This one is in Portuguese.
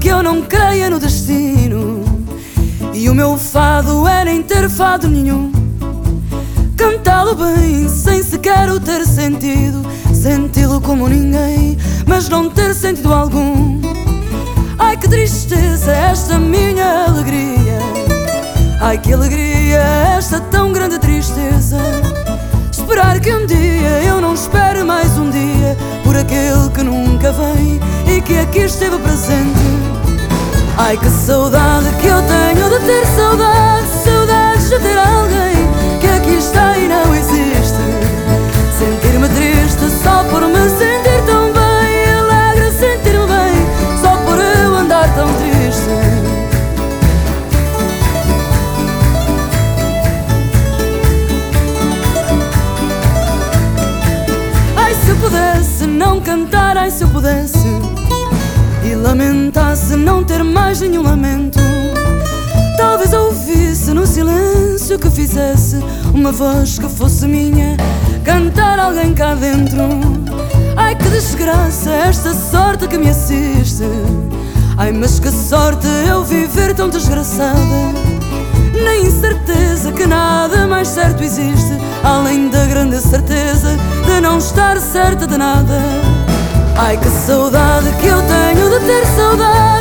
que eu não creia no destino. E o meu fado é nem ter fado nenhum. Cantá-lo bem, sem sequer o ter sentido. Senti-lo como ninguém, mas não ter sentido algum. Ai que tristeza esta minha alegria. Ai que alegria esta tão grande tristeza. Esperar que um dia eu não espere mais um dia por aquele que nunca vem e que aqui esteve presente. Ai que saudade que eu tenho de ter saudade, saudades de ter alguém que aqui está e não existe. Sentir-me triste só por me sentir tão bem, alegre sentir-me bem só por eu andar tão triste. Ai se eu pudesse não cantar, ai se eu pudesse lamentasse não ter mais nenhum lamento. Talvez ouvisse no silêncio que fizesse uma voz que fosse minha, cantar alguém cá dentro. Ai que desgraça esta sorte que me assiste. Ai mas que sorte eu viver tão desgraçada. Na incerteza que nada mais certo existe, além da grande certeza de não estar certa de nada. Ai que saudade que eu tenho de ter saudade,